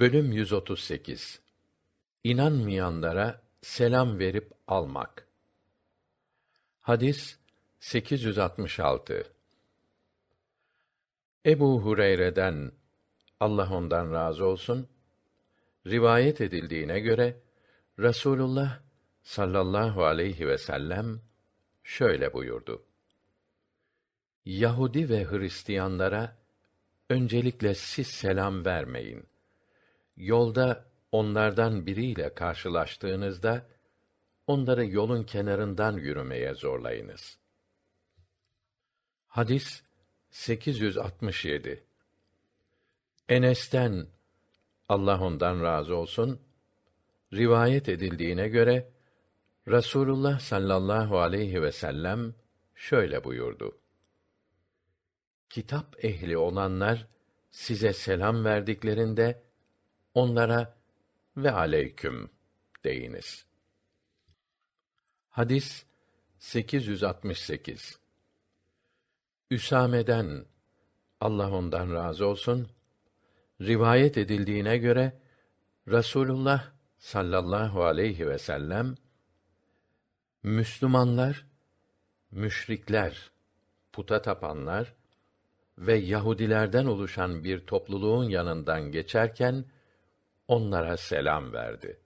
Bölüm 138 İnanmayanlara selam verip almak. Hadis 866 Ebu Hureyre'den Allah ondan razı olsun rivayet edildiğine göre Rasulullah sallallahu aleyhi ve sellem şöyle buyurdu. Yahudi ve Hristiyanlara öncelikle siz selam vermeyin. Yolda onlardan biriyle karşılaştığınızda onları yolun kenarından yürümeye zorlayınız. Hadis 867 Enes'ten Allah ondan razı olsun rivayet edildiğine göre Rasulullah sallallahu aleyhi ve sellem şöyle buyurdu. Kitap ehli olanlar size selam verdiklerinde onlara ve aleyküm deyiniz. Hadis 868 Üsame'den Allah ondan razı olsun rivayet edildiğine göre Rasulullah sallallahu aleyhi ve sellem Müslümanlar, müşrikler, puta tapanlar ve Yahudilerden oluşan bir topluluğun yanından geçerken onlara selam verdi.